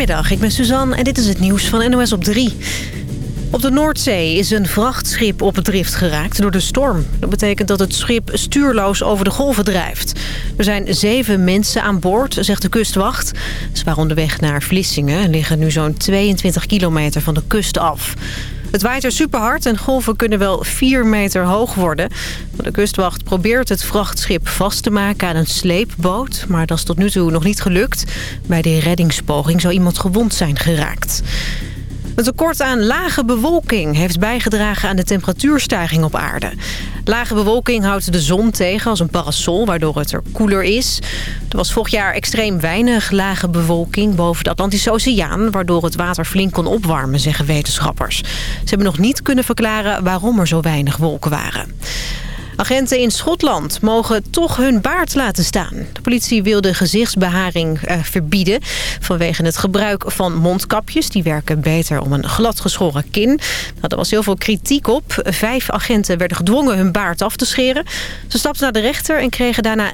Goedemiddag, ik ben Suzanne en dit is het nieuws van NOS op 3. Op de Noordzee is een vrachtschip op het drift geraakt door de storm. Dat betekent dat het schip stuurloos over de golven drijft. Er zijn zeven mensen aan boord, zegt de kustwacht. Ze waren onderweg naar Vlissingen en liggen nu zo'n 22 kilometer van de kust af. Het waait er super hard en golven kunnen wel 4 meter hoog worden. De kustwacht probeert het vrachtschip vast te maken aan een sleepboot. Maar dat is tot nu toe nog niet gelukt. Bij de reddingspoging zou iemand gewond zijn geraakt. Een tekort aan lage bewolking heeft bijgedragen aan de temperatuurstijging op aarde. Lage bewolking houdt de zon tegen als een parasol, waardoor het er koeler is. Er was vorig jaar extreem weinig lage bewolking boven de Atlantische Oceaan... waardoor het water flink kon opwarmen, zeggen wetenschappers. Ze hebben nog niet kunnen verklaren waarom er zo weinig wolken waren. Agenten in Schotland mogen toch hun baard laten staan. De politie wil de gezichtsbeharing eh, verbieden... vanwege het gebruik van mondkapjes. Die werken beter om een gladgeschoren kin. Nou, er was heel veel kritiek op. Vijf agenten werden gedwongen hun baard af te scheren. Ze stapten naar de rechter en kregen daarna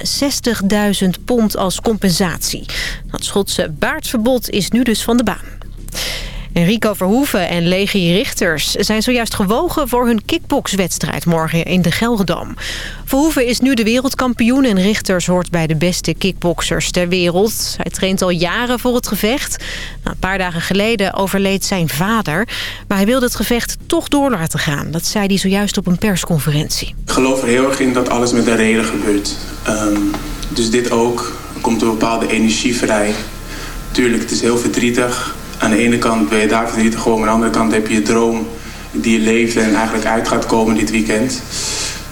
60.000 pond als compensatie. Het Schotse baardverbod is nu dus van de baan. Enrico Verhoeven en Legie Richters zijn zojuist gewogen voor hun kickboxwedstrijd morgen in de Gelredam. Verhoeven is nu de wereldkampioen en Richters hoort bij de beste kickboxers ter wereld. Hij traint al jaren voor het gevecht. Nou, een paar dagen geleden overleed zijn vader, maar hij wilde het gevecht toch door laten gaan. Dat zei hij zojuist op een persconferentie. Ik geloof er heel erg in dat alles met een reden gebeurt. Um, dus dit ook. Komt een bepaalde energie vrij. Tuurlijk, het is heel verdrietig aan de ene kant ben je daar verdrietig gewoon, aan de andere kant heb je je droom die je leeft en eigenlijk uit gaat komen dit weekend.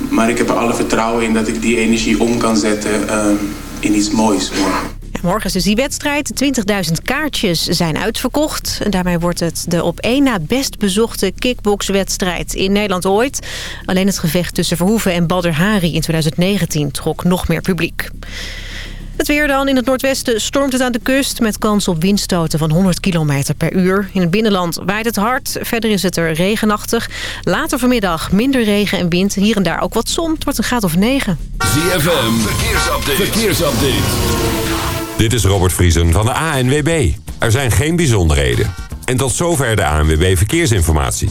Maar ik heb er alle vertrouwen in dat ik die energie om kan zetten uh, in iets moois morgen. morgen is dus die wedstrijd. 20.000 kaartjes zijn uitverkocht. Daarmee wordt het de op één na best bezochte kickboxwedstrijd in Nederland ooit. Alleen het gevecht tussen Verhoeven en Badr Hari in 2019 trok nog meer publiek. Het weer dan. In het noordwesten stormt het aan de kust... met kans op windstoten van 100 km per uur. In het binnenland waait het hard. Verder is het er regenachtig. Later vanmiddag minder regen en wind. Hier en daar ook wat zon. Het wordt een graad of 9. ZFM. Verkeersupdate. Verkeersupdate. Dit is Robert Vriesen van de ANWB. Er zijn geen bijzonderheden. En tot zover de ANWB Verkeersinformatie.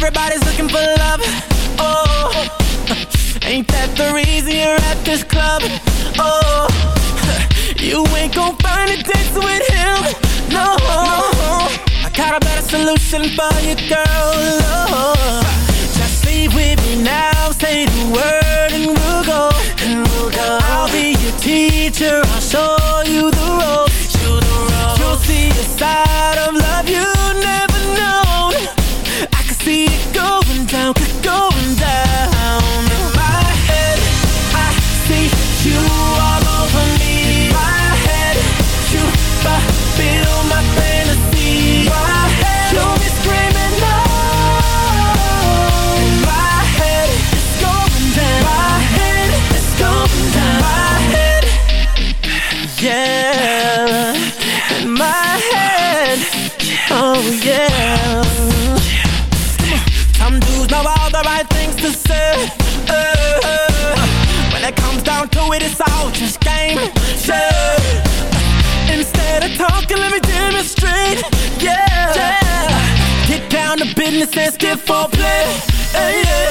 Everybody's looking for love. Oh, ain't that the reason you're at this club? Oh, you ain't gon' find a dance with him. No, I got a better solution for you, girl. Oh, just leave with me now. Say the word and we'll go. And we'll go. I'll be your teacher. I'll show you the ropes. You'll see a side it, it's all just game. Yeah. Instead of talking, let me demonstrate. Yeah. yeah. Get down to business and skip for play. Yeah.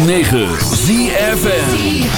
106.9 ZFN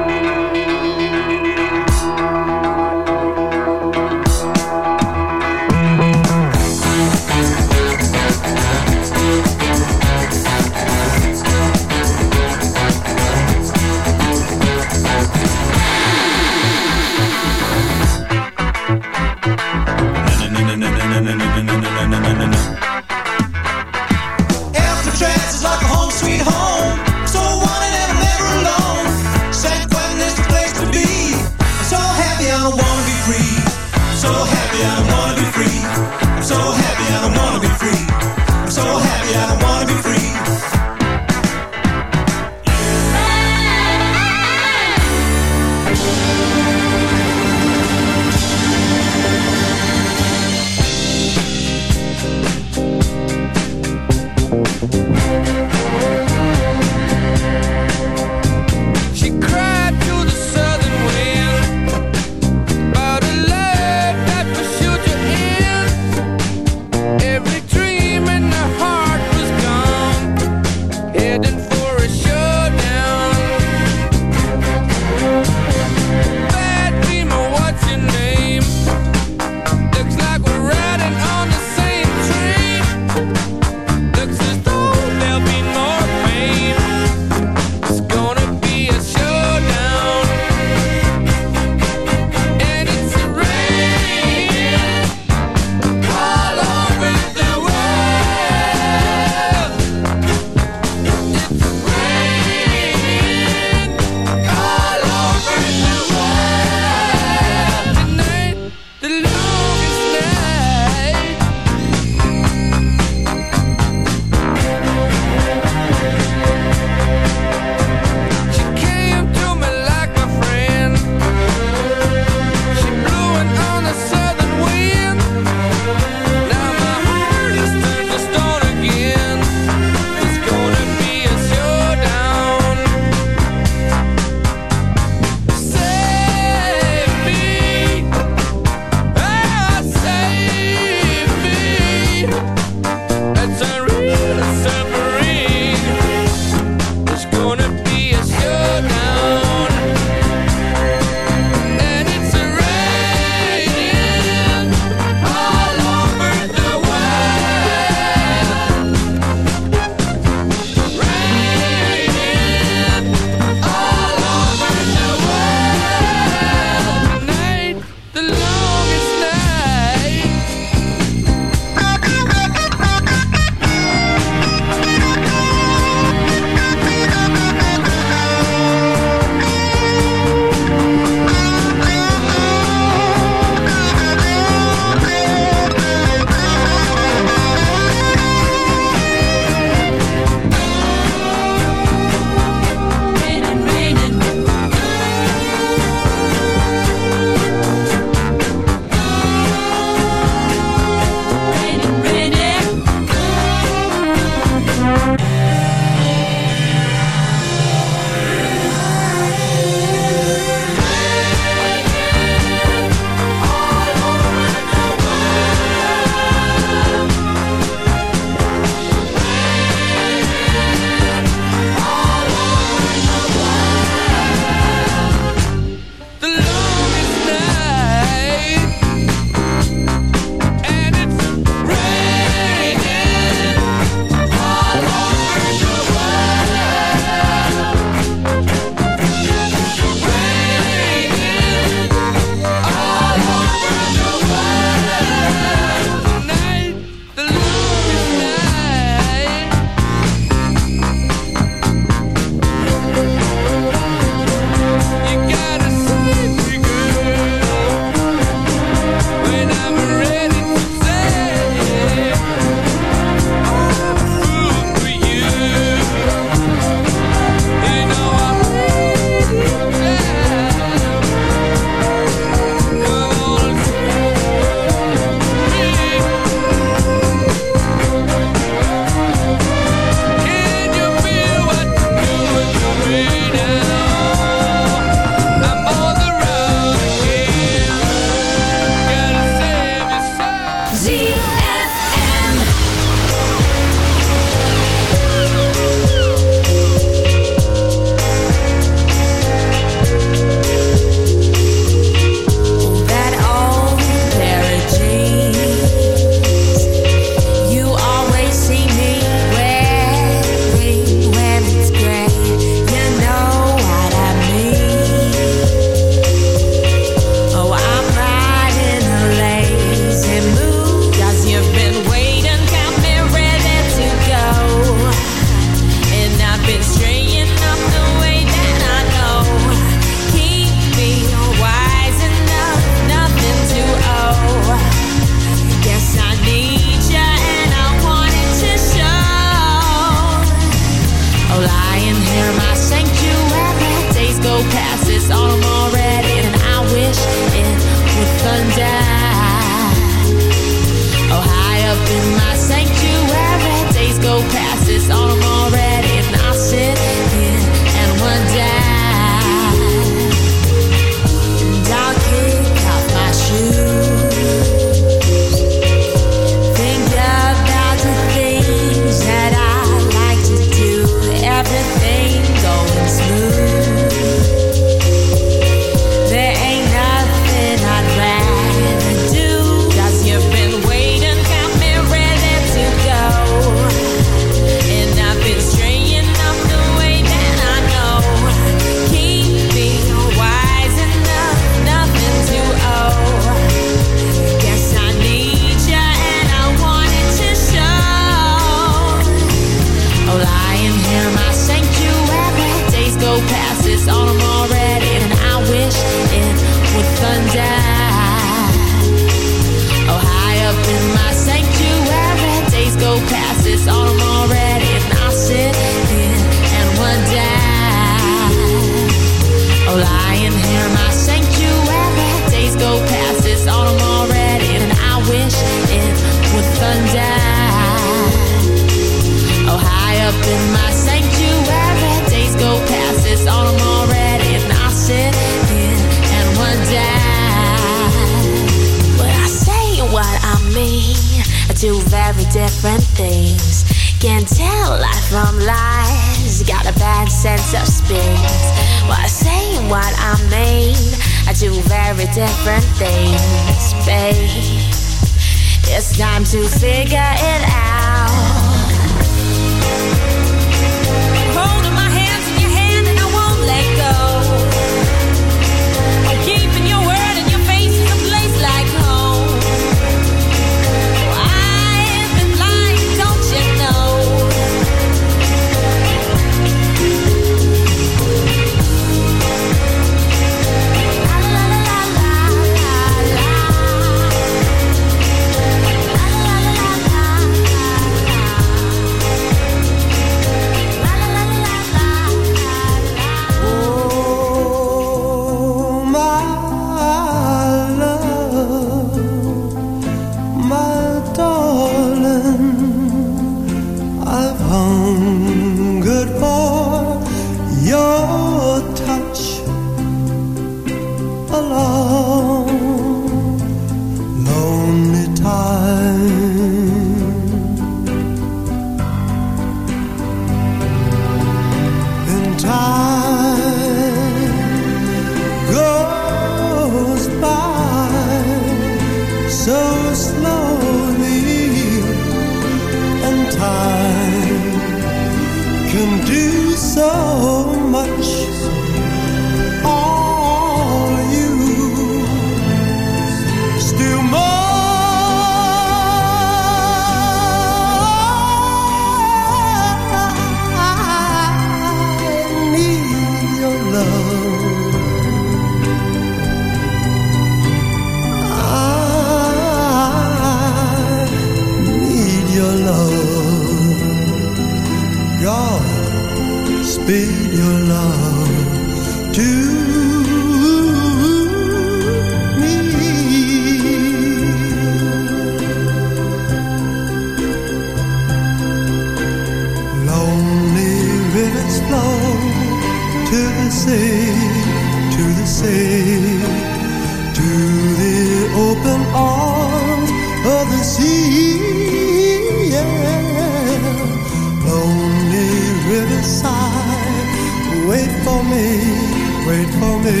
wait for me.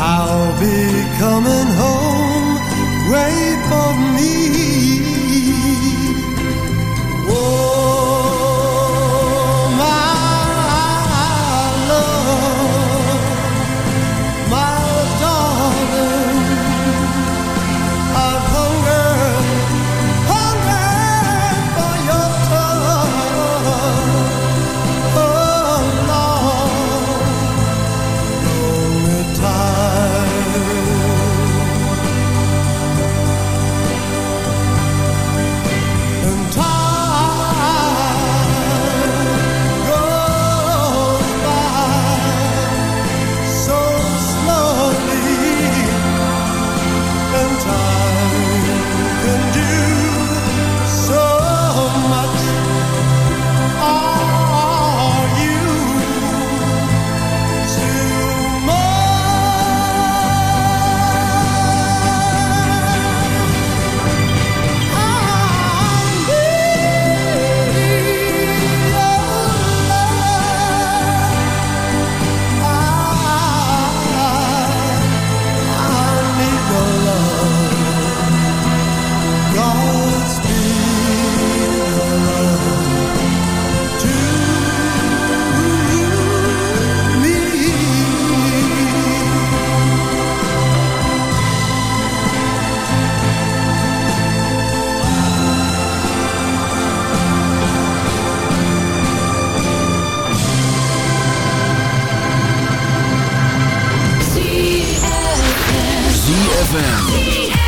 I'll be coming home, ZFM.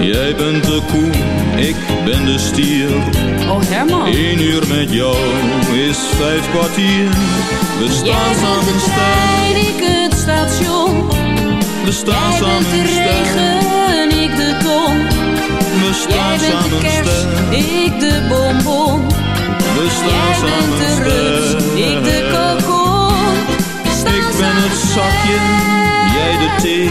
Jij bent de koe, ik ben de stier. Oh Herman. Eén uur met jou is vijf kwartier. We Jij staan bent samen de trein, ik het station. we staan Jij bent samen de sterk. regen, ik de ton. We Jij staan bent de samen kerst, ik de bonbon. we Jij staan bent samen de rust, ik de kokon. Ik ben het zakje, jij de thee.